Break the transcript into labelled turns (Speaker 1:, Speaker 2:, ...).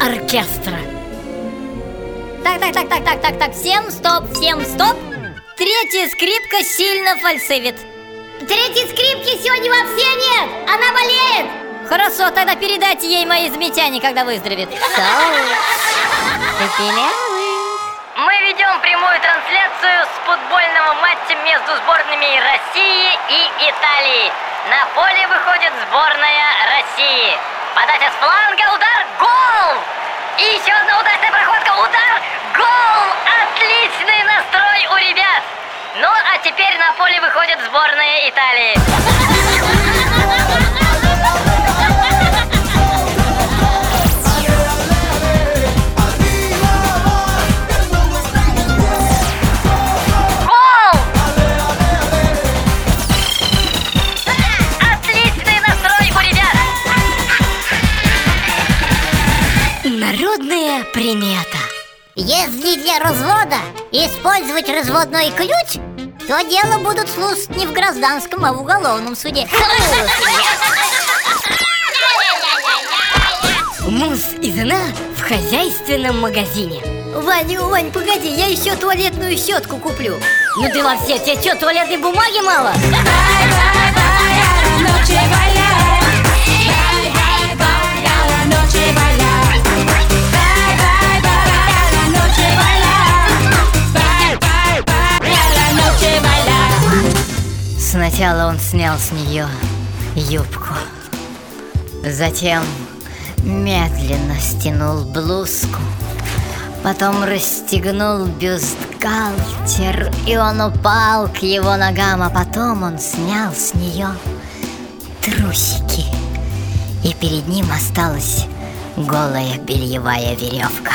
Speaker 1: оркестра. Так, так, так, так, так, так, так, всем стоп, всем стоп. Третья скрипка сильно фальсивит.
Speaker 2: Третьей скрипки сегодня вообще нет! Она болеет!
Speaker 1: Хорошо, тогда передайте ей мои замечания, когда выздоровеет. Мы ведем прямую трансляцию с футбольного матча между сборными России и Италии. На поле выходит сборная России. Подача с фланга, удар, гол! И еще одна удачная проходка, удар, гол! Отличный настрой у ребят! Ну, а теперь на поле выходит сборная Италии. Народная примета.
Speaker 2: Если для развода использовать разводной ключ, то дело будут слушать не в гражданском, а в уголовном суде.
Speaker 1: Муж и жена в хозяйственном магазине. Ваня, Вань, погоди, я еще туалетную щетку куплю. Ну ты во все, тебе что, туалетной бумаги мало? Сначала он снял с нее юбку. Затем медленно стянул блузку. Потом расстегнул бюстгальтер, и он упал к его ногам, а потом он снял с нее трусики. И перед ним осталась голая бельевая веревка.